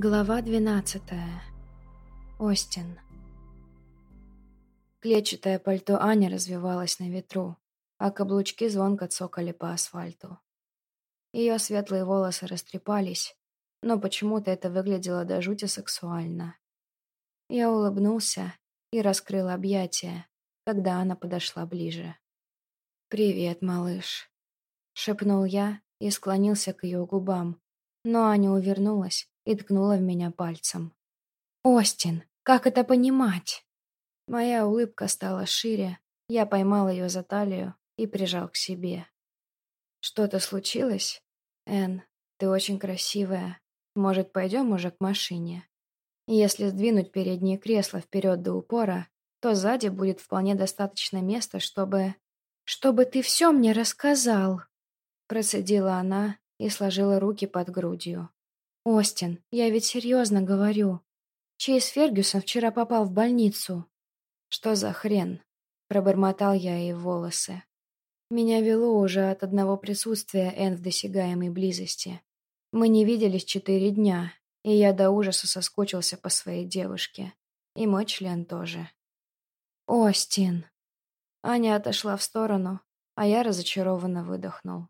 Глава двенадцатая. Остин. Клетчатое пальто Ани развивалось на ветру, а каблучки звонко цокали по асфальту. Ее светлые волосы растрепались, но почему-то это выглядело до жути сексуально. Я улыбнулся и раскрыл объятия, когда она подошла ближе. «Привет, малыш», — шепнул я и склонился к ее губам, но Аня увернулась и ткнула в меня пальцем. «Остин, как это понимать?» Моя улыбка стала шире, я поймал ее за талию и прижал к себе. «Что-то случилось? Энн, ты очень красивая. Может, пойдем уже к машине? Если сдвинуть переднее кресло вперед до упора, то сзади будет вполне достаточно места, чтобы... «Чтобы ты все мне рассказал!» Процедила она и сложила руки под грудью. «Остин, я ведь серьезно говорю. Чейз Фергюсон вчера попал в больницу». «Что за хрен?» — пробормотал я ей волосы. Меня вело уже от одного присутствия Энн в досягаемой близости. Мы не виделись четыре дня, и я до ужаса соскучился по своей девушке. И мой член тоже. «Остин!» Аня отошла в сторону, а я разочарованно выдохнул.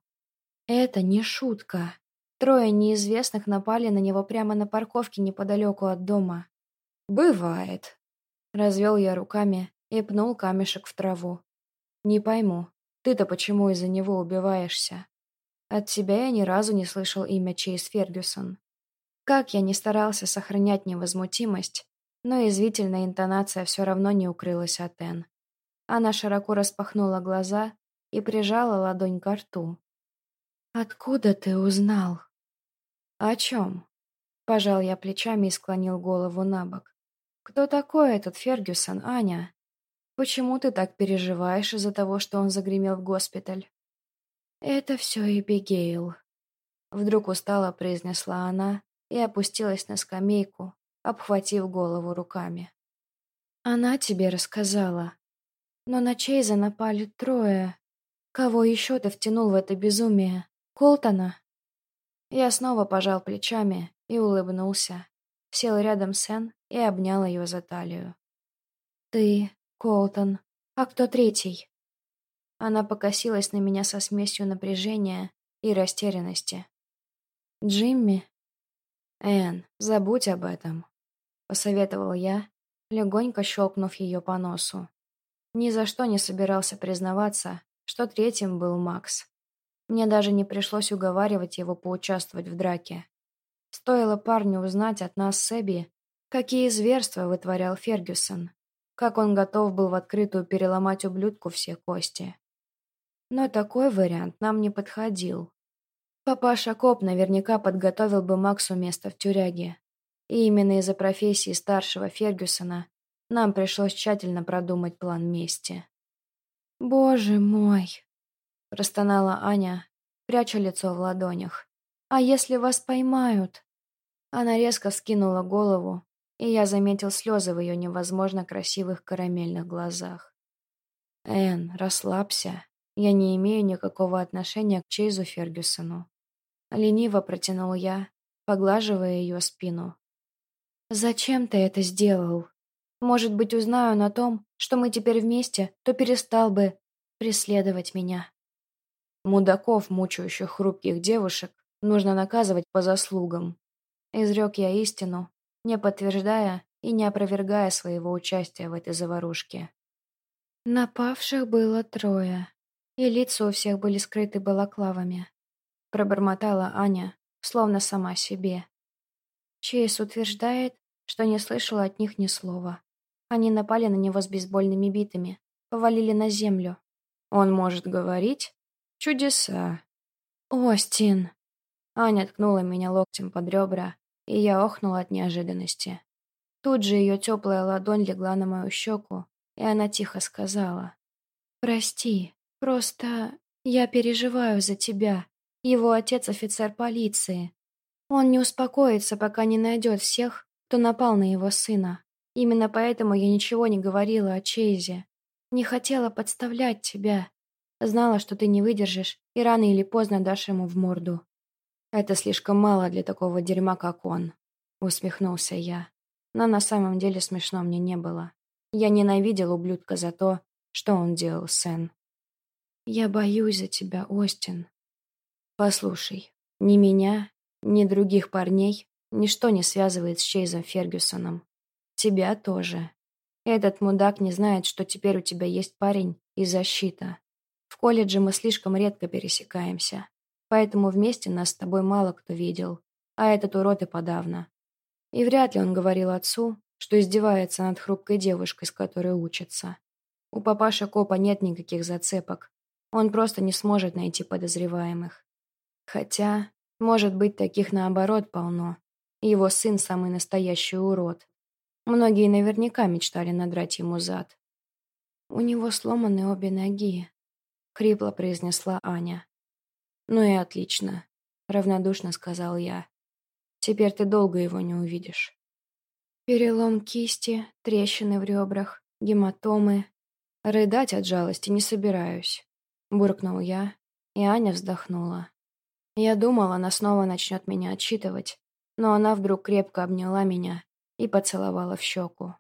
«Это не шутка. Трое неизвестных напали на него прямо на парковке неподалеку от дома. «Бывает», — развел я руками и пнул камешек в траву. «Не пойму, ты-то почему из-за него убиваешься? От тебя я ни разу не слышал имя Чейз Фергюсон. Как я не старался сохранять невозмутимость, но извительная интонация все равно не укрылась от Энн. Она широко распахнула глаза и прижала ладонь к рту. «Откуда ты узнал?» «О чем?» Пожал я плечами и склонил голову на бок. «Кто такой этот Фергюсон, Аня? Почему ты так переживаешь из-за того, что он загремел в госпиталь?» «Это все Эбигейл», — вдруг устало произнесла она и опустилась на скамейку, обхватив голову руками. «Она тебе рассказала. Но на Чейза напали трое. Кого еще ты втянул в это безумие? Колтона?» Я снова пожал плечами и улыбнулся. Сел рядом с Энн и обнял ее за талию. «Ты, Колтон, а кто третий?» Она покосилась на меня со смесью напряжения и растерянности. «Джимми?» «Энн, забудь об этом», — посоветовал я, легонько щелкнув ее по носу. Ни за что не собирался признаваться, что третьим был Макс. Мне даже не пришлось уговаривать его поучаствовать в драке. Стоило парню узнать от нас с Эбби, какие зверства вытворял Фергюсон, как он готов был в открытую переломать ублюдку все кости. Но такой вариант нам не подходил. Папаша Коп наверняка подготовил бы Максу место в тюряге. И именно из-за профессии старшего Фергюсона нам пришлось тщательно продумать план мести. «Боже мой!» — простонала Аня, пряча лицо в ладонях. «А если вас поймают?» Она резко вскинула голову, и я заметил слезы в ее невозможно красивых карамельных глазах. «Энн, расслабься. Я не имею никакого отношения к Чейзу Фергюсону». Лениво протянул я, поглаживая ее спину. «Зачем ты это сделал? Может быть, узнаю на том, что мы теперь вместе, то перестал бы преследовать меня». Мудаков, мучающих хрупких девушек, нужно наказывать по заслугам. Изрек я истину, не подтверждая и не опровергая своего участия в этой заварушке. Напавших было трое, и лица у всех были скрыты балаклавами. Пробормотала Аня, словно сама себе. Чейз утверждает, что не слышала от них ни слова. Они напали на него с бейсбольными битами, повалили на землю. «Он может говорить?» Чудеса. Остин. Аня ткнула меня локтем под ребра, и я охнула от неожиданности. Тут же ее теплая ладонь легла на мою щеку, и она тихо сказала. «Прости, просто я переживаю за тебя. Его отец офицер полиции. Он не успокоится, пока не найдет всех, кто напал на его сына. Именно поэтому я ничего не говорила о Чейзе. Не хотела подставлять тебя. Знала, что ты не выдержишь, и рано или поздно дашь ему в морду. Это слишком мало для такого дерьма, как он. усмехнулся я. Но на самом деле смешно мне не было. Я ненавидел ублюдка за то, что он делал с Энн. «Я боюсь за тебя, Остин». «Послушай, ни меня, ни других парней ничто не связывает с Чейзом Фергюсоном. Тебя тоже. Этот мудак не знает, что теперь у тебя есть парень и защита. В колледже мы слишком редко пересекаемся, поэтому вместе нас с тобой мало кто видел, а этот урод и подавно. И вряд ли он говорил отцу, что издевается над хрупкой девушкой, с которой учится. У папаши Копа нет никаких зацепок. Он просто не сможет найти подозреваемых. Хотя, может быть, таких наоборот полно. Его сын самый настоящий урод. Многие наверняка мечтали надрать ему зад. «У него сломаны обе ноги», — хрипло произнесла Аня. «Ну и отлично», — равнодушно сказал я. «Теперь ты долго его не увидишь». Перелом кисти, трещины в ребрах, гематомы. Рыдать от жалости не собираюсь. Буркнул я, и Аня вздохнула. Я думала, она снова начнет меня отчитывать, но она вдруг крепко обняла меня и поцеловала в щеку.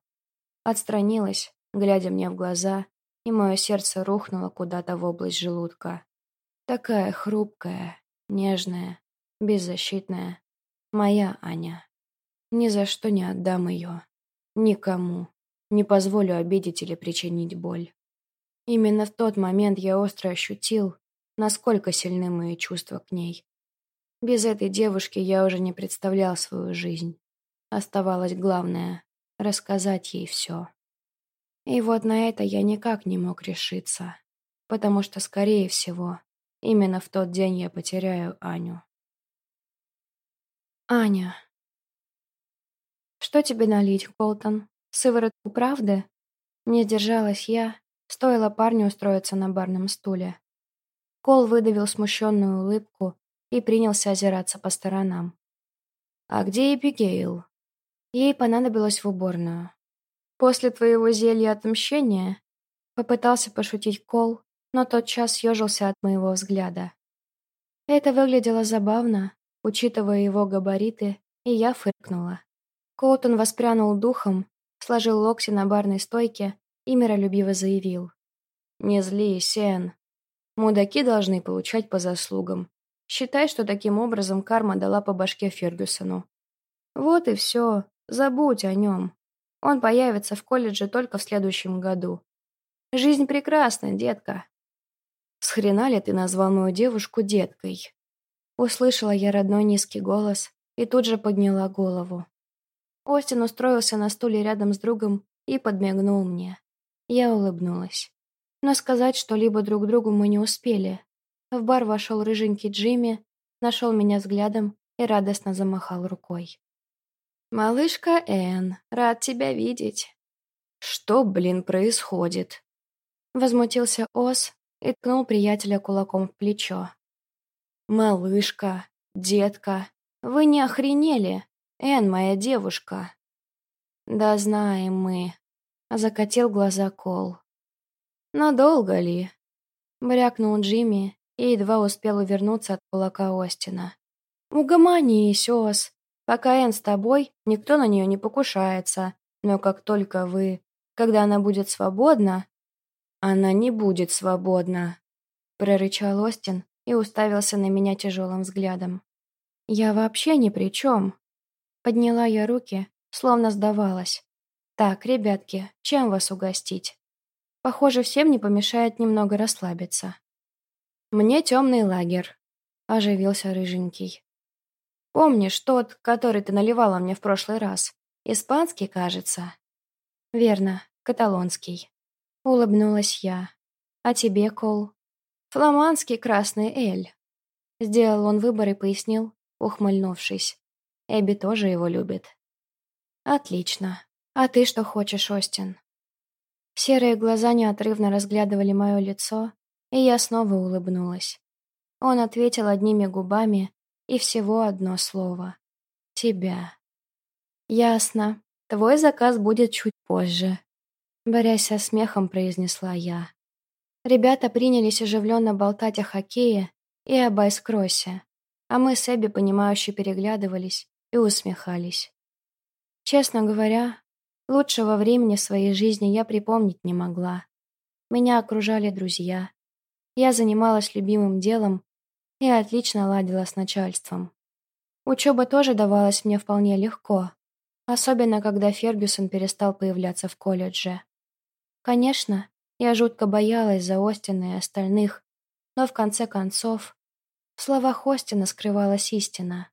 Отстранилась, глядя мне в глаза, и мое сердце рухнуло куда-то в область желудка. Такая хрупкая, нежная, беззащитная. Моя Аня. Ни за что не отдам ее. Никому. Не позволю обидеть или причинить боль. Именно в тот момент я остро ощутил, насколько сильны мои чувства к ней. Без этой девушки я уже не представлял свою жизнь. Оставалось главное — рассказать ей все. И вот на это я никак не мог решиться, потому что, скорее всего, именно в тот день я потеряю Аню. Аня. «Что тебе налить, Колтон? Сыворотку правды?» Не сдержалась я, стоило парню устроиться на барном стуле. Кол выдавил смущенную улыбку и принялся озираться по сторонам. «А где Эпигейл?» Ей понадобилось в уборную. «После твоего зелья отмщения?» Попытался пошутить Кол, но тотчас съежился от моего взгляда. Это выглядело забавно, учитывая его габариты, и я фыркнула. Коутон воспрянул духом, сложил локти на барной стойке и миролюбиво заявил. «Не зли, Сен. Мудаки должны получать по заслугам. Считай, что таким образом карма дала по башке Фергюсону. Вот и все. Забудь о нем. Он появится в колледже только в следующем году. Жизнь прекрасна, детка». «С хрена ли ты назвал мою девушку деткой?» Услышала я родной низкий голос и тут же подняла голову. Остин устроился на стуле рядом с другом и подмигнул мне. Я улыбнулась. Но сказать что-либо друг другу мы не успели. В бар вошел рыженький Джимми, нашел меня взглядом и радостно замахал рукой. «Малышка Энн, рад тебя видеть». «Что, блин, происходит?» Возмутился Ос и ткнул приятеля кулаком в плечо. «Малышка, детка, вы не охренели? Эн, моя девушка». «Да знаем мы», — закатил глаза Кол. «Надолго ли?» — брякнул Джимми и едва успел увернуться от кулака Остина. «Угомонись, Ос. Пока Эн с тобой, никто на нее не покушается. Но как только вы... Когда она будет свободна...» «Она не будет свободна», — прорычал Остин и уставился на меня тяжелым взглядом. «Я вообще ни при чем», Подняла я руки, словно сдавалась. «Так, ребятки, чем вас угостить?» Похоже, всем не помешает немного расслабиться. «Мне темный лагерь», — оживился рыженький. «Помнишь тот, который ты наливала мне в прошлый раз? Испанский, кажется?» «Верно, каталонский». Улыбнулась я. «А тебе, Кол?» «Фламандский красный эль». Сделал он выбор и пояснил, ухмыльнувшись. Эбби тоже его любит. Отлично. А ты что хочешь, Остин? Серые глаза неотрывно разглядывали мое лицо, и я снова улыбнулась. Он ответил одними губами, и всего одно слово. Тебя. Ясно. Твой заказ будет чуть позже. Борясь со смехом, произнесла я. Ребята принялись оживленно болтать о хоккее и об айскроссе, а мы с Эбби, понимающе переглядывались, и усмехались. Честно говоря, лучшего времени в своей жизни я припомнить не могла. Меня окружали друзья. Я занималась любимым делом и отлично ладила с начальством. Учеба тоже давалась мне вполне легко, особенно когда Фергюсон перестал появляться в колледже. Конечно, я жутко боялась за Остина и остальных, но в конце концов в словах Остина скрывалась истина.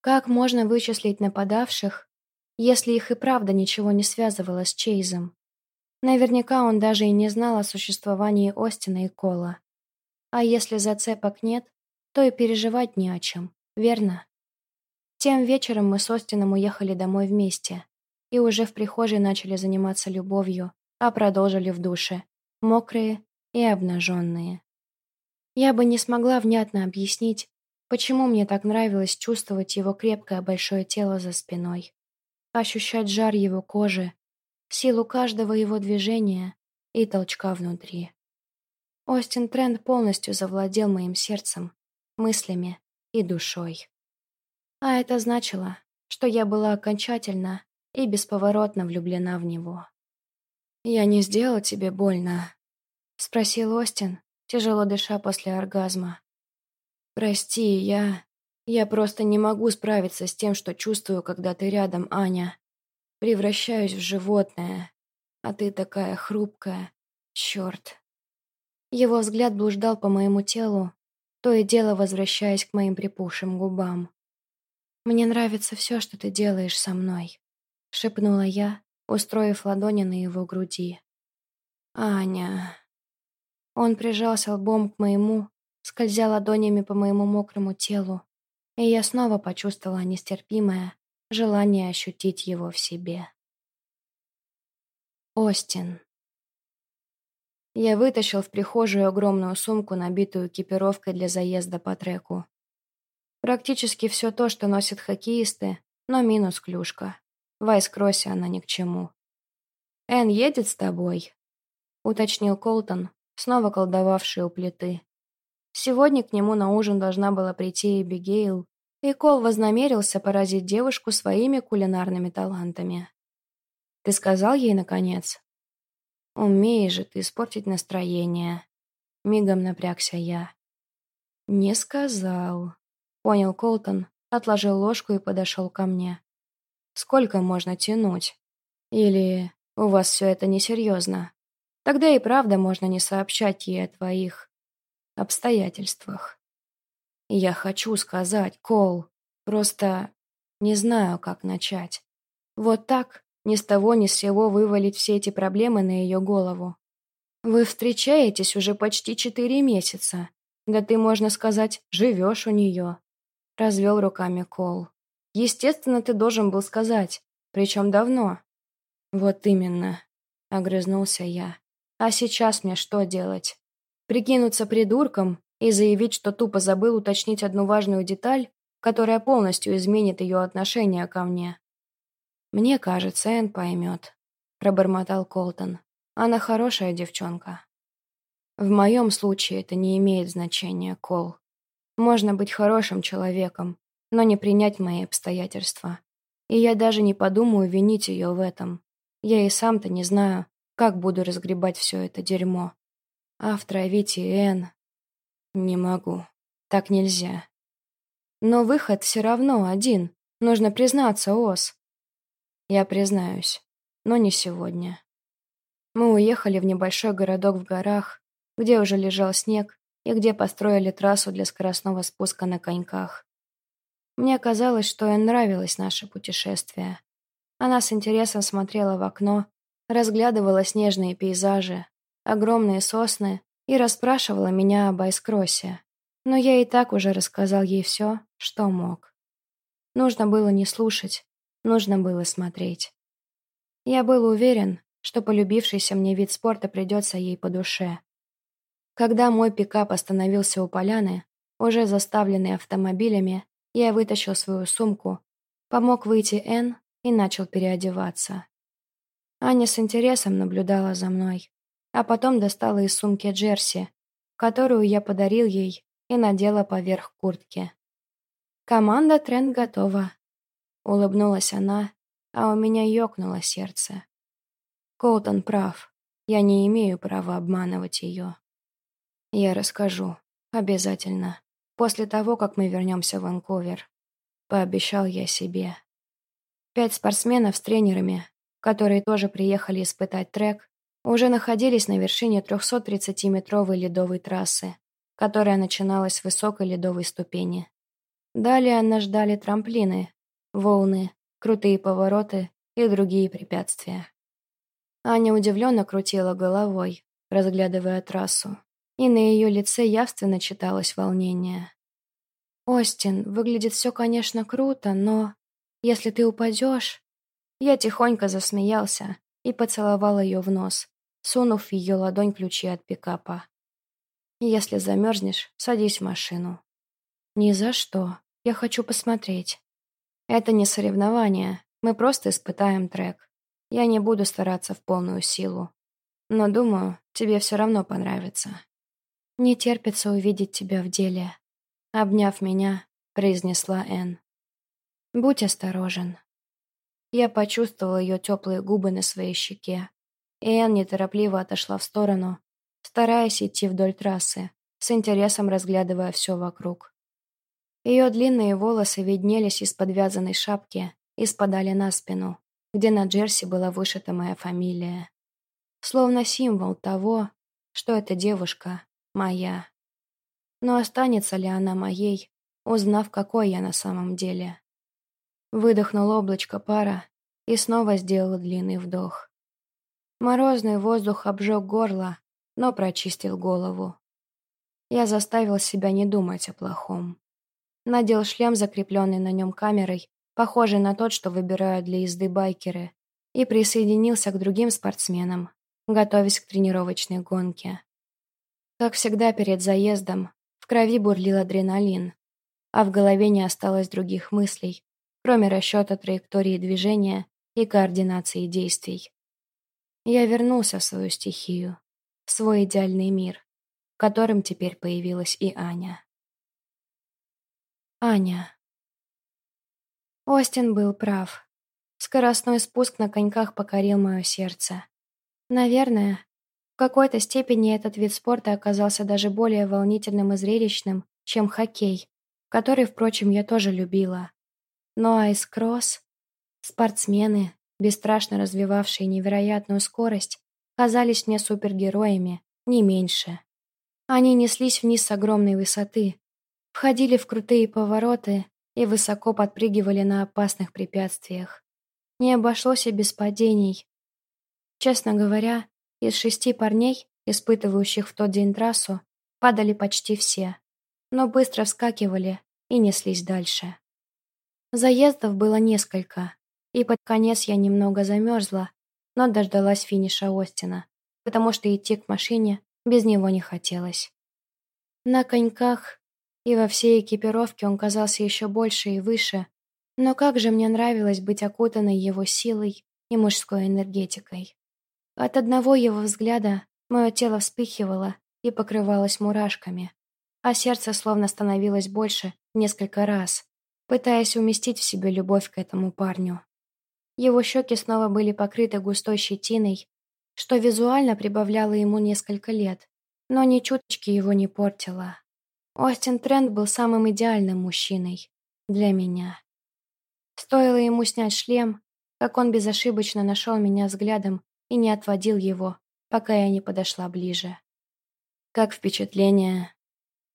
Как можно вычислить нападавших, если их и правда ничего не связывало с Чейзом? Наверняка он даже и не знал о существовании Остина и Кола. А если зацепок нет, то и переживать не о чем, верно? Тем вечером мы с Остином уехали домой вместе и уже в прихожей начали заниматься любовью, а продолжили в душе, мокрые и обнаженные. Я бы не смогла внятно объяснить, почему мне так нравилось чувствовать его крепкое большое тело за спиной, ощущать жар его кожи, силу каждого его движения и толчка внутри. Остин Тренд полностью завладел моим сердцем, мыслями и душой. А это значило, что я была окончательно и бесповоротно влюблена в него. «Я не сделал тебе больно?» — спросил Остин, тяжело дыша после оргазма. «Прости, я... Я просто не могу справиться с тем, что чувствую, когда ты рядом, Аня. Превращаюсь в животное, а ты такая хрупкая. Черт». Его взгляд блуждал по моему телу, то и дело возвращаясь к моим припухшим губам. «Мне нравится все, что ты делаешь со мной», — шепнула я, устроив ладони на его груди. «Аня...» Он прижался лбом к моему, скользя ладонями по моему мокрому телу, и я снова почувствовала нестерпимое желание ощутить его в себе. Остин. Я вытащил в прихожую огромную сумку, набитую экипировкой для заезда по треку. Практически все то, что носят хоккеисты, но минус клюшка. В айскроссе она ни к чему. «Энн едет с тобой?» — уточнил Колтон, снова колдовавший у плиты. Сегодня к нему на ужин должна была прийти Эбигейл, и Кол вознамерился поразить девушку своими кулинарными талантами. «Ты сказал ей, наконец?» Умеешь же ты испортить настроение. Мигом напрягся я. Не сказал. Понял Колтон, отложил ложку и подошел ко мне. Сколько можно тянуть? Или у вас все это несерьезно? Тогда и правда можно не сообщать ей о твоих обстоятельствах. Я хочу сказать, Кол, просто не знаю, как начать. Вот так ни с того ни с сего вывалить все эти проблемы на ее голову. Вы встречаетесь уже почти четыре месяца. Да ты, можно сказать, живешь у нее. Развел руками Кол. Естественно, ты должен был сказать. Причем давно. Вот именно. Огрызнулся я. А сейчас мне что делать? Прикинуться придурком и заявить, что тупо забыл уточнить одну важную деталь, которая полностью изменит ее отношение ко мне. «Мне кажется, Энн поймет», — пробормотал Колтон. «Она хорошая девчонка». «В моем случае это не имеет значения, Кол. Можно быть хорошим человеком, но не принять мои обстоятельства. И я даже не подумаю винить ее в этом. Я и сам-то не знаю, как буду разгребать все это дерьмо. А втравить и Энн... Не могу. Так нельзя. Но выход все равно один. Нужно признаться, Ос. Я признаюсь, но не сегодня. Мы уехали в небольшой городок в горах, где уже лежал снег и где построили трассу для скоростного спуска на коньках. Мне казалось, что ей нравилось наше путешествие. Она с интересом смотрела в окно, разглядывала снежные пейзажи, огромные сосны и расспрашивала меня об Айскроссе. Но я и так уже рассказал ей все, что мог. Нужно было не слушать, Нужно было смотреть. Я был уверен, что полюбившийся мне вид спорта придется ей по душе. Когда мой пикап остановился у поляны, уже заставленный автомобилями, я вытащил свою сумку, помог выйти Н и начал переодеваться. Аня с интересом наблюдала за мной, а потом достала из сумки джерси, которую я подарил ей и надела поверх куртки. «Команда Тренд готова», Улыбнулась она а у меня ёкнуло сердце. Колтон прав. Я не имею права обманывать ее. Я расскажу. Обязательно. После того, как мы вернемся в Ванкувер. Пообещал я себе. Пять спортсменов с тренерами, которые тоже приехали испытать трек, уже находились на вершине 330-метровой ледовой трассы, которая начиналась с высокой ледовой ступени. Далее нас ждали трамплины, волны, крутые повороты и другие препятствия. Аня удивленно крутила головой, разглядывая трассу, и на ее лице явственно читалось волнение. «Остин, выглядит все, конечно, круто, но если ты упадешь...» Я тихонько засмеялся и поцеловал ее в нос, сунув в ее ладонь ключи от пикапа. «Если замерзнешь, садись в машину». «Ни за что. Я хочу посмотреть». «Это не соревнование. Мы просто испытаем трек. Я не буду стараться в полную силу. Но думаю, тебе все равно понравится». «Не терпится увидеть тебя в деле», — обняв меня, произнесла Энн. «Будь осторожен». Я почувствовала ее теплые губы на своей щеке, Энн неторопливо отошла в сторону, стараясь идти вдоль трассы, с интересом разглядывая все вокруг. Ее длинные волосы виднелись из подвязанной шапки и спадали на спину, где на джерси была вышита моя фамилия. Словно символ того, что эта девушка моя. Но останется ли она моей, узнав, какой я на самом деле? Выдохнул облачко пара и снова сделал длинный вдох. Морозный воздух обжег горло, но прочистил голову. Я заставил себя не думать о плохом. Надел шлем, закрепленный на нем камерой, похожий на тот, что выбирают для езды байкеры, и присоединился к другим спортсменам, готовясь к тренировочной гонке. Как всегда перед заездом, в крови бурлил адреналин, а в голове не осталось других мыслей, кроме расчета траектории движения и координации действий. Я вернулся в свою стихию, в свой идеальный мир, в котором теперь появилась и Аня. Аня. Остин был прав. Скоростной спуск на коньках покорил мое сердце. Наверное, в какой-то степени этот вид спорта оказался даже более волнительным и зрелищным, чем хоккей, который, впрочем, я тоже любила. Но айс-кросс, спортсмены, бесстрашно развивавшие невероятную скорость, казались мне супергероями, не меньше. Они неслись вниз с огромной высоты, входили в крутые повороты и высоко подпрыгивали на опасных препятствиях. Не обошлось и без падений. Честно говоря, из шести парней, испытывающих в тот день трассу, падали почти все, но быстро вскакивали и неслись дальше. Заездов было несколько, и под конец я немного замерзла, но дождалась финиша Остина, потому что идти к машине без него не хотелось. На коньках и во всей экипировке он казался еще больше и выше, но как же мне нравилось быть окутанной его силой и мужской энергетикой. От одного его взгляда мое тело вспыхивало и покрывалось мурашками, а сердце словно становилось больше несколько раз, пытаясь уместить в себе любовь к этому парню. Его щеки снова были покрыты густой щетиной, что визуально прибавляло ему несколько лет, но ни чуточки его не портило. Остин Трент был самым идеальным мужчиной для меня. Стоило ему снять шлем, как он безошибочно нашел меня взглядом и не отводил его, пока я не подошла ближе. «Как впечатление?»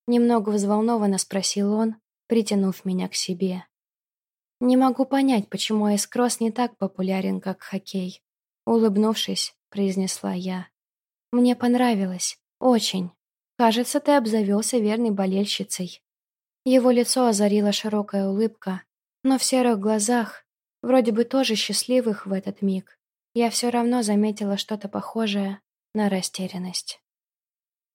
Немного взволнованно спросил он, притянув меня к себе. Не могу понять, почему айскросс не так популярен, как хоккей. Улыбнувшись, произнесла я. Мне понравилось. Очень. Кажется, ты обзавелся верной болельщицей. Его лицо озарила широкая улыбка, но в серых глазах, вроде бы тоже счастливых в этот миг, я все равно заметила что-то похожее на растерянность.